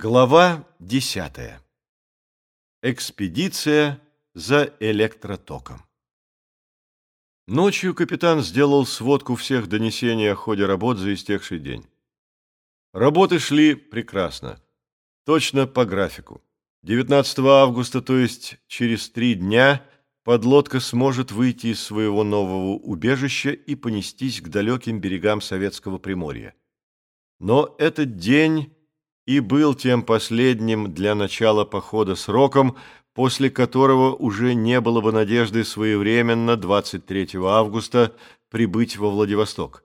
Глава 10. Экспедиция за электротоком. Ночью капитан сделал сводку всех донесений о ходе работ за истекший день. Работы шли прекрасно, точно по графику. 19 августа, то есть через три дня, подлодка сможет выйти из своего нового убежища и понестись к далеким берегам Советского Приморья. Но этот день и был тем последним для начала похода сроком, после которого уже не было бы надежды своевременно 23 августа прибыть во Владивосток.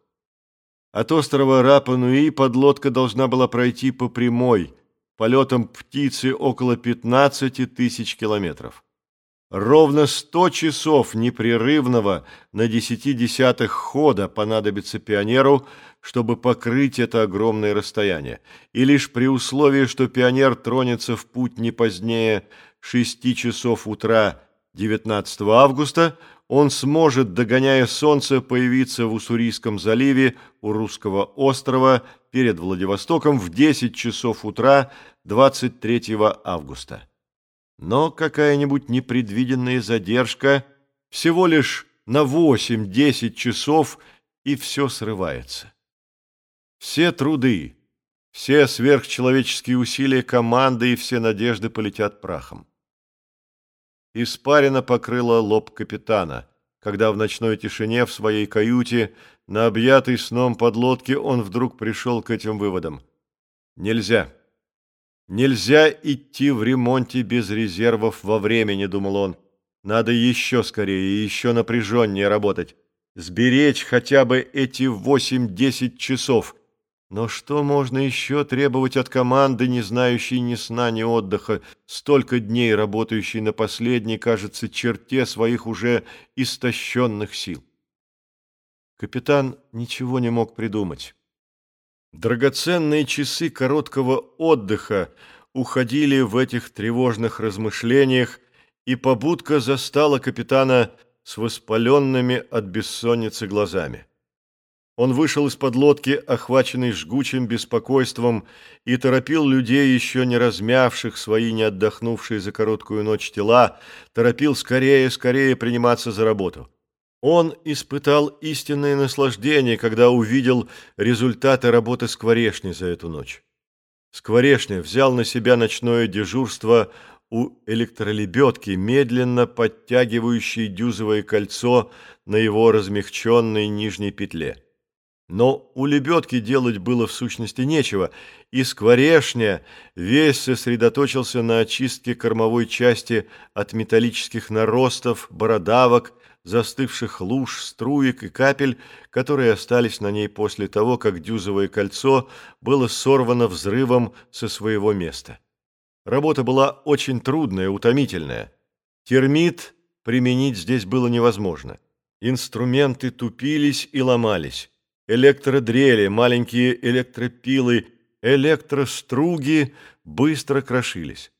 От острова Рапа-Нуи подлодка должна была пройти по прямой, полетом птицы около 15 тысяч километров. Ровно 100 часов непрерывного на десяти десятых хода понадобится пионеру, чтобы покрыть это огромное расстояние. И лишь при условии, что пионер тронется в путь не позднее 6 часов утра 19 августа, он сможет, догоняя солнце, появиться в Уссурийском заливе у Русского острова перед Владивостоком в 10 часов утра 23 августа. Но какая-нибудь непредвиденная задержка всего лишь на 8-10 часов, и все срывается. Все труды, все сверхчеловеческие усилия команды и все надежды полетят прахом. Испарина покрыла лоб капитана, когда в ночной тишине в своей каюте на объятой сном подлодке он вдруг пришел к этим выводам. Нельзя. Нельзя идти в ремонте без резервов во времени, думал он. Надо еще скорее, еще напряженнее работать. Сберечь хотя бы эти восемь-десять часов. Но что можно еще требовать от команды, не знающей ни сна, ни отдыха, столько дней работающей на последней, кажется, черте своих уже истощенных сил? Капитан ничего не мог придумать. Драгоценные часы короткого отдыха уходили в этих тревожных размышлениях, и побудка застала капитана с воспаленными от бессонницы глазами. Он вышел из-под лодки, охваченный жгучим беспокойством, и торопил людей, еще не размявших свои не отдохнувшие за короткую ночь тела, торопил скорее, скорее приниматься за работу. Он испытал истинное наслаждение, когда увидел результаты работы Скворешни за эту ночь. Скворешня взял на себя ночное дежурство у электролебедки, медленно подтягивающей дюзовое кольцо на его размягченной нижней петле. Но у лебедки делать было в сущности нечего, и Скворешня весь сосредоточился на очистке кормовой части от металлических наростов, бородавок, застывших луж, струек и капель, которые остались на ней после того, как дюзовое кольцо было сорвано взрывом со своего места. Работа была очень трудная, утомительная. Термит применить здесь было невозможно. Инструменты тупились и ломались. Электродрели, маленькие электропилы, электроструги быстро крошились.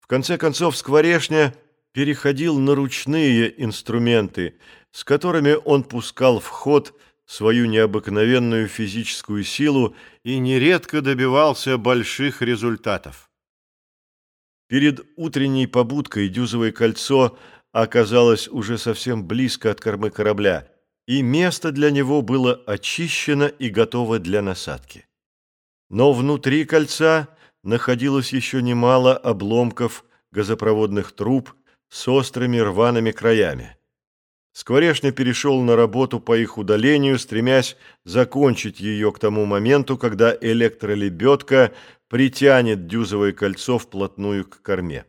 В конце концов, скворешня – переходил на ручные инструменты, с которыми он пускал в ход свою необыкновенную физическую силу и нередко добивался больших результатов. Перед утренней побудкой дюзовое кольцо оказалось уже совсем близко от кормы корабля, и место для него было очищено и готово для насадки. Но внутри кольца находилось еще немало обломков газопроводных труб, с острыми рваными краями. Скворешня перешел на работу по их удалению, стремясь закончить ее к тому моменту, когда электролебедка притянет дюзовое кольцо вплотную к корме.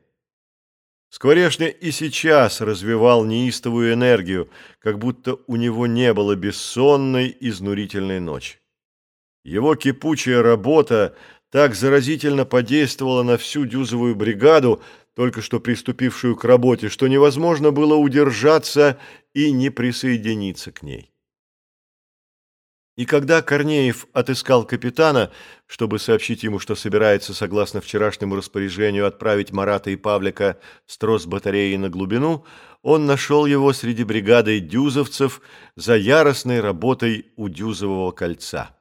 Скворешня и сейчас развивал неистовую энергию, как будто у него не было бессонной, изнурительной ночи. Его кипучая работа так заразительно подействовала на всю дюзовую бригаду, только что приступившую к работе, что невозможно было удержаться и не присоединиться к ней. И когда Корнеев отыскал капитана, чтобы сообщить ему, что собирается, согласно вчерашнему распоряжению, отправить Марата и Павлика с трос батареи на глубину, он нашел его среди бригады дюзовцев за яростной работой у дюзового кольца.